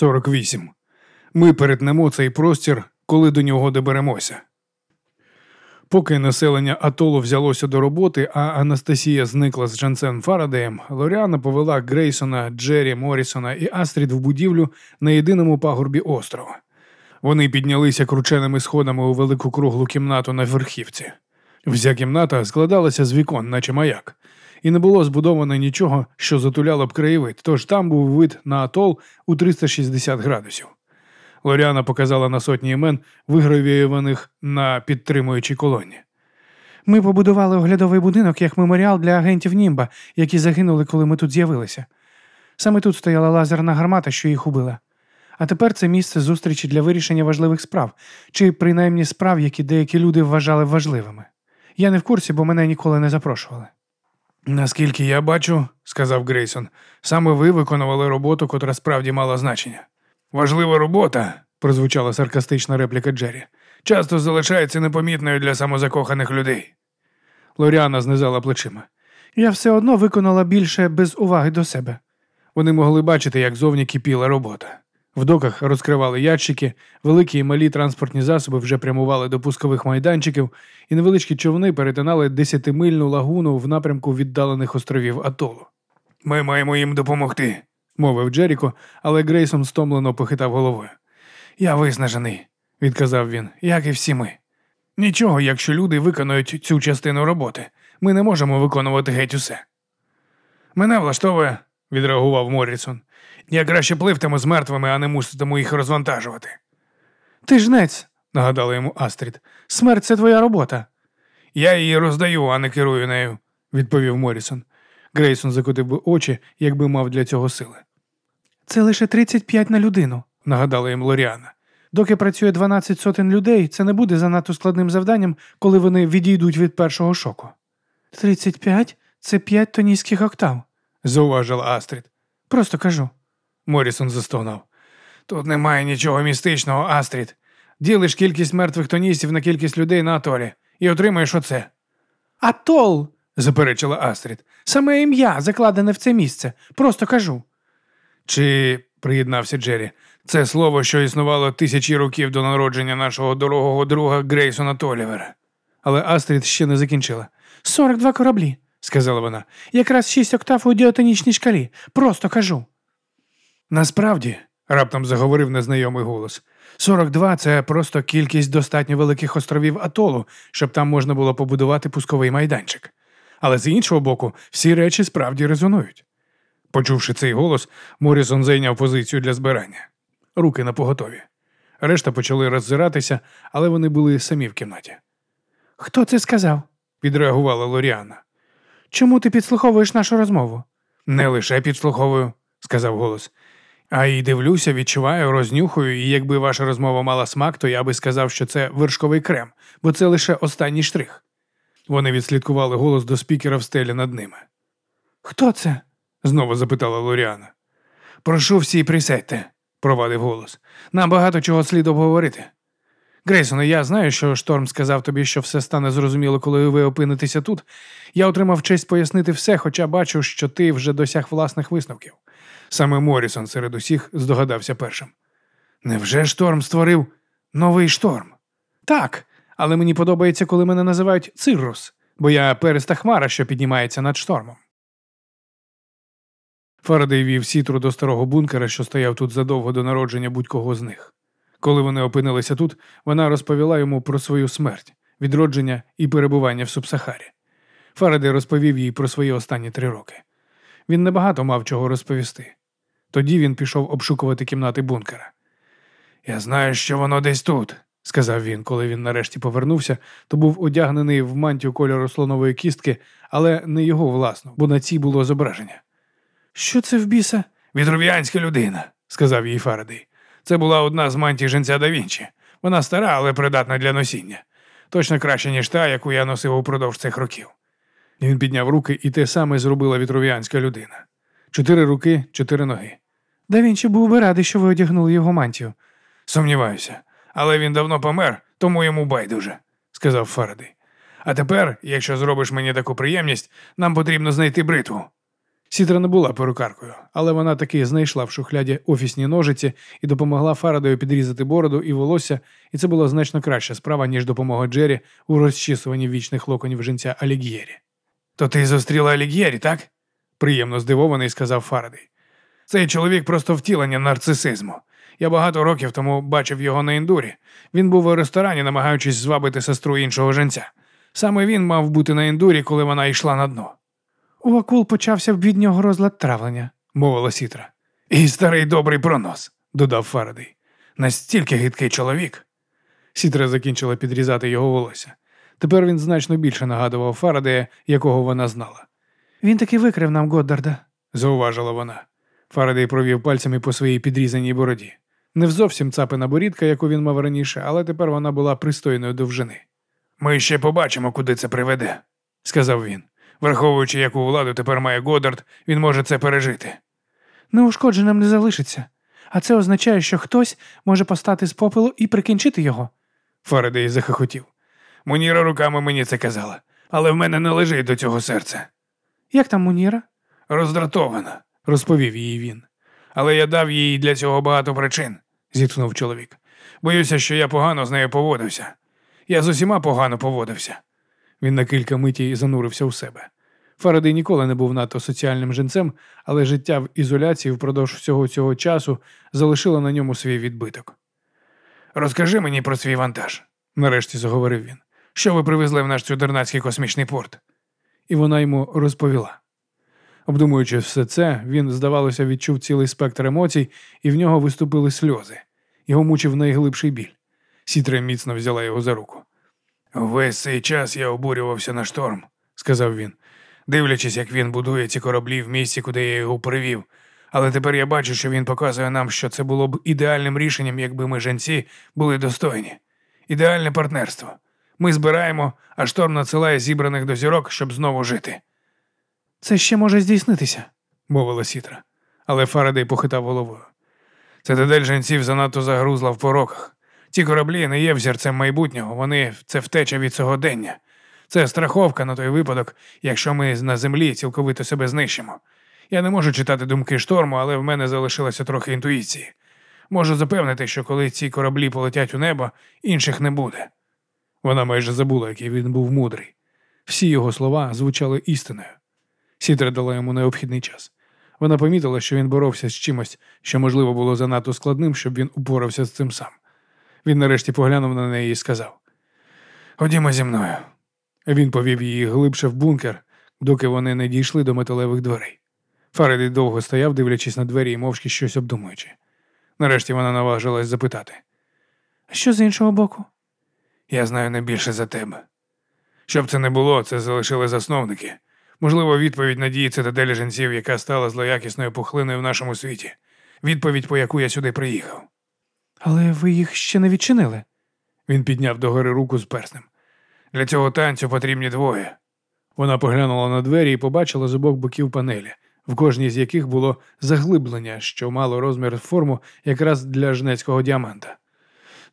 48. Ми перетнемо цей простір, коли до нього доберемося. Поки населення Атолу взялося до роботи, а Анастасія зникла з Джансен Фарадеєм, Лоріана повела Грейсона, Джері, Морісона і Астрід в будівлю на єдиному пагорбі острова. Вони піднялися крученими сходами у велику круглу кімнату на верхівці. Вся кімната складалася з вікон, наче маяк, і не було збудовано нічого, що затуляло б краєвид, тож там був вид на атол у 360 градусів. Лоріана показала на сотні імен, вигравіюваних на підтримуючій колоні. Ми побудували оглядовий будинок як меморіал для агентів Німба, які загинули, коли ми тут з'явилися. Саме тут стояла лазерна гармата, що їх убила. А тепер це місце зустрічі для вирішення важливих справ, чи принаймні справ, які деякі люди вважали важливими. Я не в курсі, бо мене ніколи не запрошували. Наскільки я бачу, сказав Грейсон, саме ви виконували роботу, котра справді мала значення. Важлива робота, прозвучала саркастична репліка Джері, часто залишається непомітною для самозакоханих людей. Лоріана знизала плечима. Я все одно виконала більше без уваги до себе. Вони могли бачити, як зовні кипіла робота. В доках розкривали ящики, великі і малі транспортні засоби вже прямували до пускових майданчиків, і невеличкі човни перетинали десятимильну лагуну в напрямку віддалених островів Атолу. Ми маємо їм допомогти, мовив Джеріко, але Грейсон стомлено похитав головою. Я виснажений, відказав він, як і всі ми. Нічого, якщо люди виконують цю частину роботи. Ми не можемо виконувати геть усе. Мене влаштовує, відреагував Моррісон. Я краще пливтиму з мертвими, а не муситиму їх розвантажувати. Ти жнець, нагадала йому Астрід. Смерть це твоя робота. Я її роздаю, а не керую нею, відповів Морісон. Грейсон закотив би очі, якби мав для цього сили. Це лише 35 на людину, нагадала їм Лоріана. Доки працює 12 сотень людей, це не буде занадто складним завданням, коли вони відійдуть від першого шоку. 35 – це 5 тонійських октав, зауважила Астрід. Просто кажу. Морісон застогнав. Тут немає нічого містичного, Астрід. Ділиш кількість мертвих тоністів на кількість людей на атолі і отримаєш оце. Атол, заперечила Астрід. Саме ім'я закладене в це місце. Просто кажу. Чи, приєднався Джері, це слово, що існувало тисячі років до народження нашого дорогого друга Грейсона Толівера. Але Астрід ще не закінчила. Сорок два кораблі, сказала вона. Якраз шість октав у діотонічній шкалі. Просто кажу. Насправді, раптом заговорив незнайомий голос. 42 – це просто кількість достатньо великих островів Атолу, щоб там можна було побудувати пусковий майданчик. Але з іншого боку, всі речі справді резонують. Почувши цей голос, Морісон зайняв позицію для збирання. Руки на поготові. Решта почали роззиратися, але вони були самі в кімнаті. Хто це сказав? відреагувала Лоріана. Чому ти підслуховуєш нашу розмову? Не лише підслуховую, сказав голос. А й дивлюся, відчуваю, рознюхую, і якби ваша розмова мала смак, то я би сказав, що це вершковий крем, бо це лише останній штрих. Вони відслідкували голос до спікера в стелі над ними. Хто це? знову запитала Лоріана. Прошу всі присядьте, провадив голос. Нам багато чого слід обговорити. Грейсоне, я знаю, що Шторм сказав тобі, що все стане зрозуміло, коли ви опинитеся тут. Я отримав честь пояснити все, хоча бачу, що ти вже досяг власних висновків. Саме Морісон серед усіх здогадався першим. Невже шторм створив новий шторм? Так, але мені подобається, коли мене називають Циррус, бо я переста хмара, що піднімається над штормом. Фарадей вів сітру до старого бункера, що стояв тут задовго до народження будь-кого з них. Коли вони опинилися тут, вона розповіла йому про свою смерть, відродження і перебування в Субсахарі. Фарадей розповів їй про свої останні три роки. Він небагато мав чого розповісти. Тоді він пішов обшукувати кімнати бункера. Я знаю, що воно десь тут, сказав він, коли він нарешті повернувся, то був одягнений в мантію кольору слонової кістки, але не його власну, бо на цій було зображення. Що це в біса? Вітрув'янська людина, сказав їй Фарадей. Це була одна з мантій женця да Вінчі. Вона стара, але придатна для носіння. Точно краще, ніж та, яку я носив упродовж цих років. Він підняв руки, і те саме зробила вітрув'янська людина. Чотири руки, чотири ноги. Да Вінчі був би радий, що ви одягнули його мантію. Сумніваюся, але він давно помер, тому йому байдуже, сказав Фарадей. А тепер, якщо зробиш мені таку приємність, нам потрібно знайти бритву. Сітра не була перукаркою, але вона таки знайшла в шухляді офісні ножиці і допомогла Фарадою підрізати бороду і волосся, і це була значно краща справа, ніж допомога Джері у розчісуванні вічних локонів жінця Аліг'єрі. То ти зустріла Аліг'єрі, так? Приємно здивований, сказав Фарадей. Цей чоловік просто втілення нарцисизму. Я багато років тому бачив його на індурі. Він був у ресторані, намагаючись звабити сестру іншого женця. Саме він мав бути на індурі, коли вона йшла на дно. У акул почався від нього розлад травлення. мовила Сітра. І старий добрий пронос, додав Фарадей. Настільки гидкий чоловік. Сітра закінчила підрізати його волосся. Тепер він значно більше нагадував Фарадея, якого вона знала, Він таки викрив нам Годдарда. зауважила вона. Фарадей провів пальцями по своїй підрізаній бороді. Не зовсім цапина борідка, яку він мав раніше, але тепер вона була пристойної довжини. Ми ще побачимо, куди це приведе, сказав він. Враховуючи, яку владу тепер має Годдард, він може це пережити. Неушкодженим не залишиться. А це означає, що хтось може постати з попелу і прикінчити його. Фарадей захохотів. Муніра руками мені це казала, але в мене не лежить до цього серце. Як там Муніра? Роздратована, розповів їй він. Але я дав їй для цього багато причин, зітхнув чоловік. Боюся, що я погано з нею поводився. Я з усіма погано поводився. Він на кілька миті занурився у себе. Фарадей ніколи не був надто соціальним жінцем, але життя в ізоляції впродовж всього цього часу залишило на ньому свій відбиток. Розкажи мені про свій вантаж, нарешті заговорив він. Що ви привезли в наш чудернацький космічний порт? І вона йому розповіла. Обдумуючи все це, він, здавалося, відчув цілий спектр емоцій, і в нього виступили сльози. Його мучив найглибший біль. Сітра міцно взяла його за руку. Весь цей час я обурювався на шторм, сказав він, дивлячись, як він будує ці кораблі в місці, куди я його привів. Але тепер я бачу, що він показує нам, що це було б ідеальним рішенням, якби ми женці були достойні. Ідеальне партнерство. Ми збираємо, а шторм надсилає зібраних до зірок, щоб знову жити. Це ще може здійснитися. мовила Сітра. Але Фарадей похитав головою. Цитадель женців занадто загрузла в пороках. Ці кораблі не є взірцем майбутнього, вони це втеча від сьогодення. Це страховка на той випадок, якщо ми на землі цілковито себе знищимо. Я не можу читати думки шторму, але в мене залишилося трохи інтуїції. Можу запевнити, що коли ці кораблі полетять у небо, інших не буде. Вона майже забула, який він був мудрий. Всі його слова звучали істиною. Сітра дала йому необхідний час. Вона помітила, що він боровся з чимось, що, можливо, було занадто складним, щоб він упорався з цим сам. Він нарешті поглянув на неї і сказав: Ходімо зі мною. Він повів її глибше в бункер, доки вони не дійшли до металевих дверей. Фарадей довго стояв, дивлячись на двері і мовчки щось обдумуючи. Нарешті вона наважилась запитати: що з іншого боку? Я знаю не більше за тебе. Щоб це не було, це залишили засновники. Можливо, відповідь надії цитаделі жінців, яка стала злоякісною пухлиною в нашому світі. Відповідь, по яку я сюди приїхав. Але ви їх ще не відчинили. Він підняв догори руку з перснем. Для цього танцю потрібні двоє. Вона поглянула на двері і побачила з обох боків панелі, в кожній з яких було заглиблення, що мало розмір форму якраз для жнецького діаманта.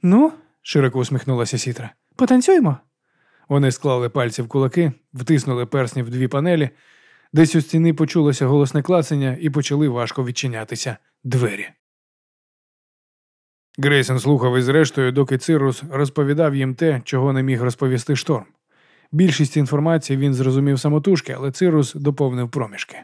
Ну, Широко усміхнулася Сітра. потанцюємо. Вони склали пальці в кулаки, втиснули персні в дві панелі. Десь у стіни почулося голосне клацання і почали важко відчинятися двері. Грейсон слухав із рештою, доки Цирус розповідав їм те, чого не міг розповісти шторм. Більшість інформації він зрозумів самотужки, але Цирус доповнив проміжки.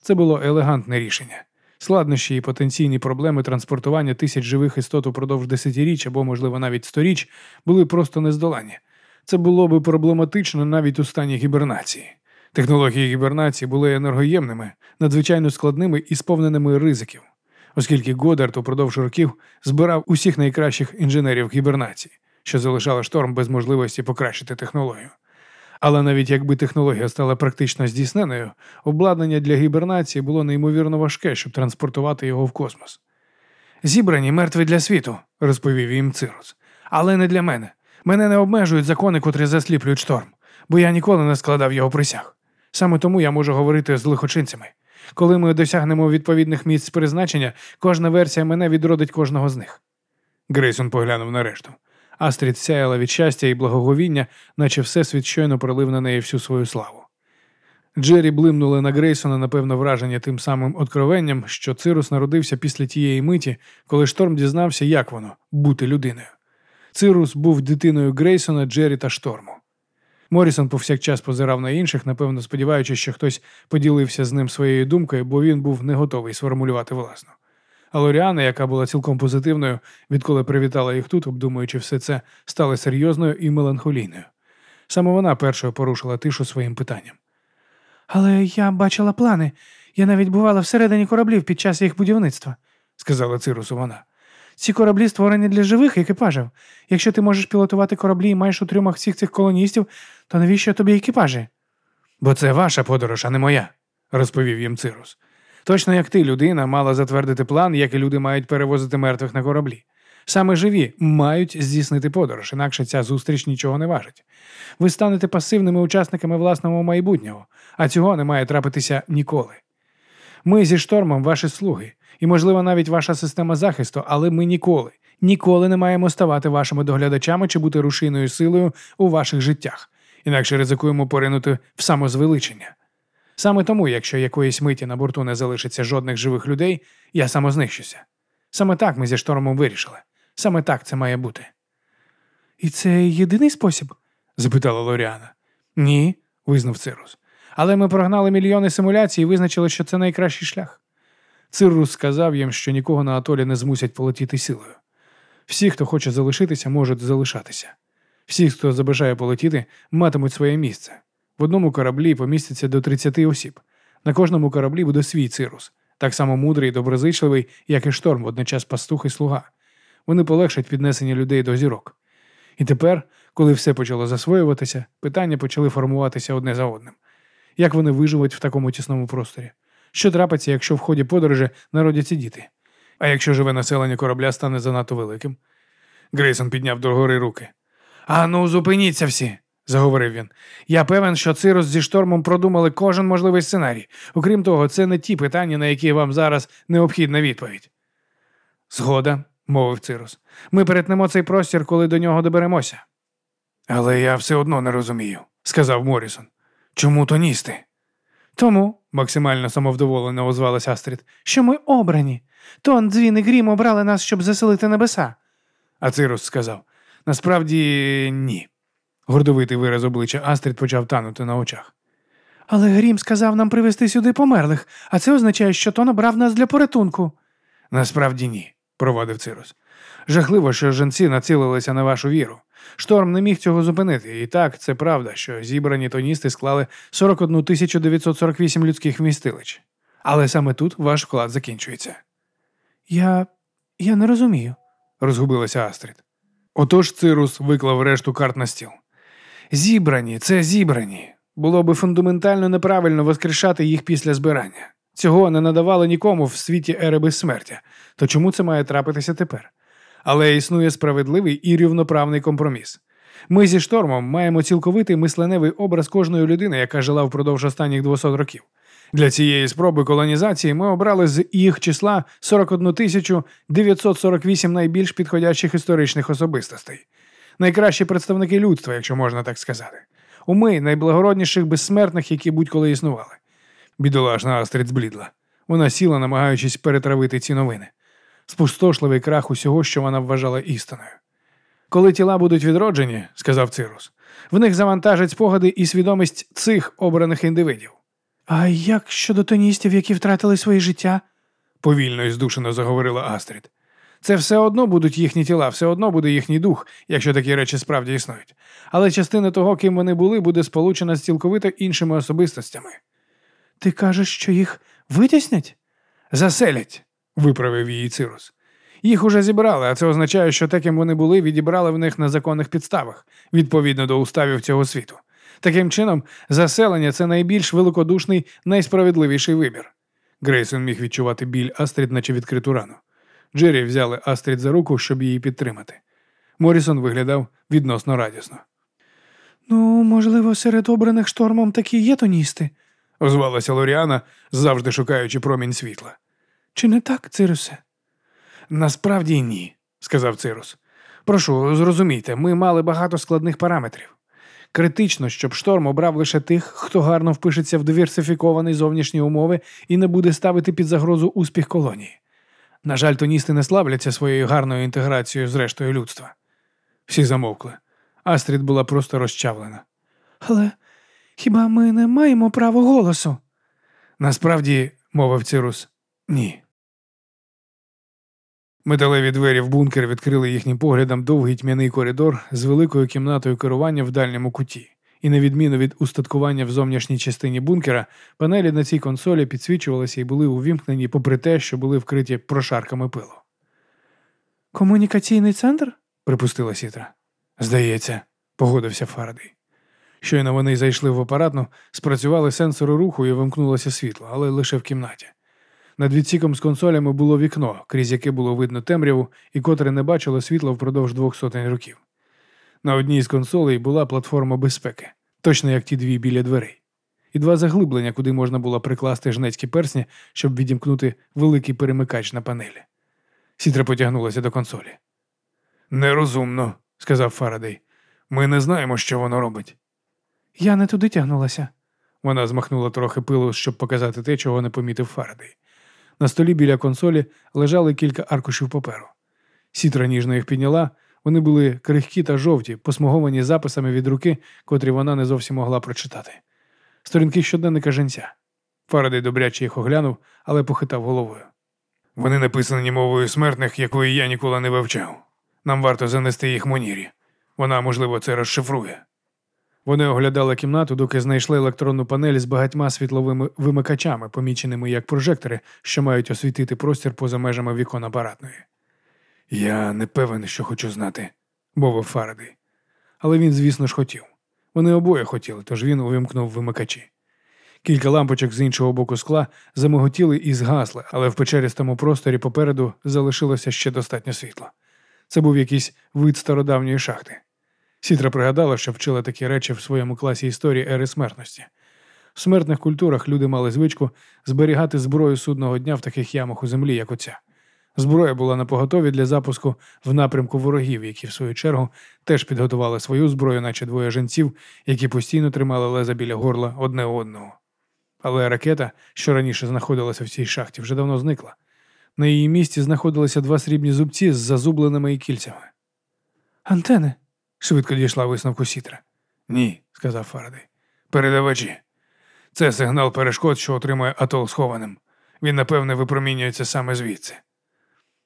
Це було елегантне рішення. Складнощі і потенційні проблеми транспортування тисяч живих істот упродовж десятиріч або, можливо, навіть сторіч були просто нездоланні. Це було би проблематично навіть у стані гібернації. Технології гібернації були енергоємними, надзвичайно складними і сповненими ризиків, оскільки Годард упродовж років збирав усіх найкращих інженерів гібернації, що залишало шторм без можливості покращити технологію. Але навіть якби технологія стала практично здійсненою, обладнання для гібернації було неймовірно важке, щоб транспортувати його в космос. Зібрані мертві для світу, розповів їм Цирус. Але не для мене. Мене не обмежують закони, котрі засліплюють шторм, бо я ніколи не складав його присяг. Саме тому я можу говорити з лихочинцями. Коли ми досягнемо відповідних місць призначення, кожна версія мене відродить кожного з них. Грейсон поглянув на решту. Астрід сяяла від щастя і благоговіння, наче всесвіт щойно пролив на неї всю свою славу. Джері блимнули на Грейсона, напевно, враження тим самим откровенням, що Цирус народився після тієї миті, коли шторм дізнався, як воно бути людиною. Цирус був дитиною Грейсона, Джері та шторму. Морісон повсякчас позирав на інших, напевно, сподіваючись, що хтось поділився з ним своєю думкою, бо він був не готовий сформулювати власну. А Лоріана, яка була цілком позитивною, відколи привітала їх тут, обдумуючи все це, стала серйозною і меланхолійною. Саме вона першою порушила тишу своїм питанням. Але я бачила плани. Я навіть бувала всередині кораблів під час їх будівництва, сказала Цирусу вона. Ці кораблі створені для живих екіпажів. Якщо ти можеш пілотувати кораблі і маєш у трюмах всіх цих колоністів, то навіщо тобі екіпажі? Бо це ваша подорож, а не моя, розповів їм Цирус. Точно як ти, людина, мала затвердити план, як і люди мають перевозити мертвих на кораблі. Саме живі мають здійснити подорож, інакше ця зустріч нічого не важить. Ви станете пасивними учасниками власного майбутнього, а цього не має трапитися ніколи. Ми зі штормом ваші слуги, і, можливо, навіть ваша система захисту, але ми ніколи, ніколи не маємо ставати вашими доглядачами чи бути рушійною силою у ваших життях, інакше ризикуємо поринути в самозвеличення. Саме тому, якщо якоїсь миті на борту не залишиться жодних живих людей, я самознищуся. Саме так ми зі штормом вирішили. Саме так це має бути. І це єдиний спосіб? запитала Лоріана. Ні, визнав Цирус. Але ми прогнали мільйони симуляцій і визначили, що це найкращий шлях. Цирус сказав їм, що нікого на атолі не змусять полетіти силою. Всі, хто хоче залишитися, можуть залишатися. Всі, хто забажає полетіти, матимуть своє місце. В одному кораблі поміститься до 30 осіб. На кожному кораблі буде свій цирус, так само мудрий і доброзичливий, як і шторм, водночас пастух і слуга. Вони полегшать піднесення людей до зірок. І тепер, коли все почало засвоюватися, питання почали формуватися одне за одним. Як вони виживуть в такому тісному просторі? Що трапиться, якщо в ході подорожі народяться діти? А якщо живе населення корабля стане занадто великим? Грейсон підняв догори руки. А ну, зупиніться всі, заговорив він. Я певен, що Цирус зі штормом продумали кожен можливий сценарій. Окрім того, це не ті питання, на які вам зараз необхідна відповідь. Згода, мовив Цирус. Ми перетнемо цей простір, коли до нього доберемося. Але я все одно не розумію, сказав Морісон. Чому то ністи? Тому, максимально самовдоволено озвалась Астрід, що ми обрані. Тон, дзвін і грім обрали нас, щоб заселити небеса. А Цирус сказав насправді ні. Гордовитий вираз обличчя Астрід почав танути на очах. Але Грім сказав нам привезти сюди померлих, а це означає, що Тон обрав нас для порятунку. Насправді ні, провадив Цирус. Жахливо, що жінці націлилися на вашу віру. Шторм не міг цього зупинити, і так це правда, що зібрані тоністи склали 41 тисячу 948 людських вмістилищ. Але саме тут ваш вклад закінчується. Я. я не розумію, розгубилася Астрід. Отож Цирус виклав решту карт на стіл. Зібрані, це зібрані. Було би фундаментально неправильно воскрешати їх після збирання. Цього не надавали нікому в світі ери безсмертя. То чому це має трапитися тепер? Але існує справедливий і рівноправний компроміс. Ми зі штормом маємо цілковитий мисленевий образ кожної людини, яка жила впродовж останніх 200 років. Для цієї спроби колонізації ми обрали з їх числа 41 тисячу 948 найбільш підходячих історичних особистостей. Найкращі представники людства, якщо можна так сказати. Уми найблагородніших безсмертних, які будь-коли існували. Бідолашна Астрид зблідла. Вона сіла, намагаючись перетравити ці новини. Спустошливий крах усього, що вона вважала істиною. Коли тіла будуть відроджені, сказав Цирус, в них завантажать спогади і свідомість цих обраних індивидів. А як щодо тоністів, які втратили своє життя? повільно і здушено заговорила Астрід. Це все одно будуть їхні тіла, все одно буде їхній дух, якщо такі речі справді існують. Але частина того, ким вони були, буде сполучена з цілковито іншими особистостями. Ти кажеш, що їх витіснять? Заселять, виправив її Цирус. Їх уже зібрали, а це означає, що те, ким вони були, відібрали в них на законних підставах, відповідно до уставів цього світу. Таким чином, заселення це найбільш великодушний, найсправедливіший вибір. Грейсон міг відчувати біль Астрід, наче відкриту рану. Джері взяли Астрід за руку, щоб її підтримати. Морісон виглядав відносно радісно. Ну, можливо, серед обраних штормом такі є тоністи, озвалася Лоріана, завжди шукаючи промінь світла. Чи не так, Цирусе? Насправді ні, сказав Цирус. Прошу, зрозумійте, ми мали багато складних параметрів. Критично, щоб шторм обрав лише тих, хто гарно впишеться в диверсифіковані зовнішні умови і не буде ставити під загрозу успіх колонії. На жаль, тоністи не славляться своєю гарною інтеграцією з рештою людства. Всі замовкли. Астрід була просто розчавлена. Але хіба ми не маємо права голосу? Насправді, мовив Цирус, ні. Металеві двері в бункер відкрили їхнім поглядом довгий тьмяний коридор з великою кімнатою керування в дальньому куті, і, на відміну від устаткування в зовнішній частині бункера, панелі на цій консолі підсвічувалися і були увімкнені, попри те, що були вкриті прошарками пилу. Комунікаційний центр? припустила Сітра. Здається, погодився Фарадей. Щойно вони зайшли в апаратну, спрацювали сенсори руху і вимкнулося світло, але лише в кімнаті. Над відсіком з консолями було вікно, крізь яке було видно темряву і котре не бачило світла впродовж двох сотень років. На одній з консолей була платформа безпеки, точно як ті дві біля дверей, і два заглиблення, куди можна було прикласти жнецькі персні, щоб відімкнути великий перемикач на панелі. Сітра потягнулася до консолі. Нерозумно, сказав Фарадей. Ми не знаємо, що воно робить. Я не туди тягнулася. Вона змахнула трохи пилу, щоб показати те, чого не помітив Фарадей. На столі біля консолі лежали кілька аркушів паперу. Сітра ніжно їх підняла, вони були крихкі та жовті, посмуговані записами від руки, котрі вона не зовсім могла прочитати. Сторінки щоденника женця. Фарадей добряче їх оглянув, але похитав головою. Вони написані мовою смертних, якої я ніколи не вивчав. Нам варто занести їх Монірі. Вона, можливо, це розшифрує. Вони оглядали кімнату, доки знайшли електронну панель з багатьма світловими вимикачами, поміченими як прожектори, що мають освітити простір поза межами вікон апаратної. Я не певен, що хочу знати, мовив Фарадей. Але він, звісно ж, хотів. Вони обоє хотіли, тож він увімкнув вимикачі. Кілька лампочок з іншого боку скла замиготіли і згасли, але в печерістому просторі попереду залишилося ще достатньо світла. Це був якийсь вид стародавньої шахти. Сітра пригадала, що вчила такі речі в своєму класі історії ери смертності. В смертних культурах люди мали звичку зберігати зброю судного дня в таких ямах у землі, як оця. Зброя була на поготові для запуску в напрямку ворогів, які, в свою чергу, теж підготували свою зброю, наче двоє жінців, які постійно тримали леза біля горла одне одного. Але ракета, що раніше знаходилася в цій шахті, вже давно зникла. На її місці знаходилися два срібні зубці з зазубленими і кільцями. Антени, швидко дійшла висновку Сітра. Ні, сказав Фарадей. Передавачі. Це сигнал перешкод, що отримує атол схованим. Він, напевне, випромінюється саме звідси.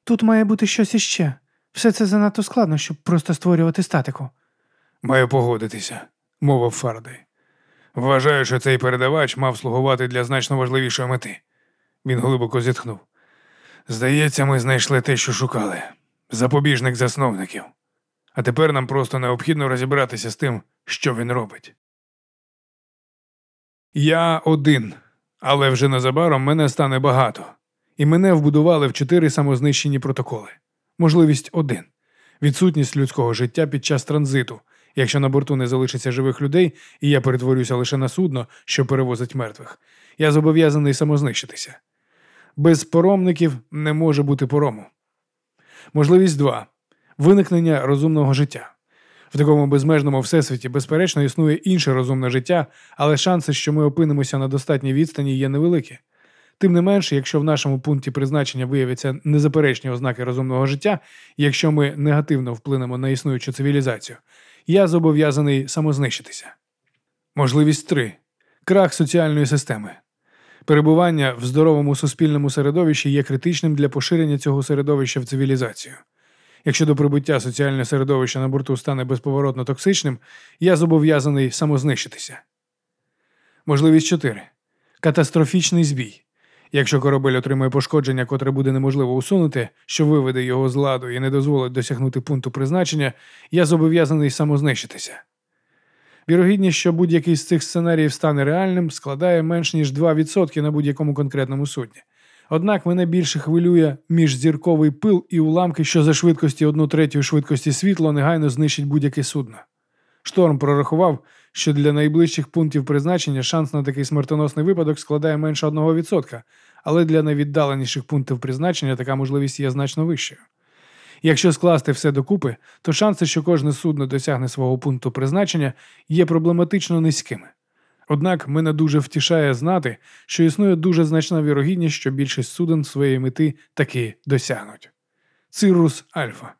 Тут має бути щось іще. Все це занадто складно, щоб просто створювати статику. Маю погодитися, мовив Фарадей. Вважаю, що цей передавач мав слугувати для значно важливішої мети. Він глибоко зітхнув. Здається, ми знайшли те, що шукали запобіжник засновників. А тепер нам просто необхідно розібратися з тим, що він робить. Я один, але вже незабаром мене стане багато, і мене вбудували в чотири самознищені протоколи. Можливість один відсутність людського життя під час транзиту, якщо на борту не залишиться живих людей, і я перетворюся лише на судно, що перевозить мертвих, я зобов'язаний самознищитися. Без поромників не може бути порому. Можливість два виникнення розумного життя. В такому безмежному всесвіті, безперечно, існує інше розумне життя, але шанси, що ми опинимося на достатній відстані, є невеликі. Тим не менше, якщо в нашому пункті призначення виявляться незаперечні ознаки розумного життя, якщо ми негативно вплинемо на існуючу цивілізацію, я зобов'язаний самознищитися. Можливість 3. крах соціальної системи. Перебування в здоровому суспільному середовищі є критичним для поширення цього середовища в цивілізацію. Якщо до прибуття соціальне середовище на борту стане безповоротно токсичним, я зобов'язаний самознищитися. Можливість 4. Катастрофічний збій. Якщо корабель отримає пошкодження, котре буде неможливо усунути, що виведе його з ладу і не дозволить досягнути пункту призначення, я зобов'язаний самознищитися. Вірогідність, що будь-який з цих сценаріїв стане реальним, складає менш ніж 2% на будь-якому конкретному судні. Однак мене більше хвилює міжзірковий пил і уламки, що за швидкості одну третю швидкості світла негайно знищить будь-яке судно. Шторм прорахував, що для найближчих пунктів призначення шанс на такий смертоносний випадок складає менше 1%, але для найвіддаленіших пунктів призначення така можливість є значно вищою. Якщо скласти все докупи, то шанси, що кожне судно досягне свого пункту призначення, є проблематично низькими. Однак мене дуже втішає знати, що існує дуже значна вірогідність, що більшість суден своєї мети таки досягнуть. Циррус Альфа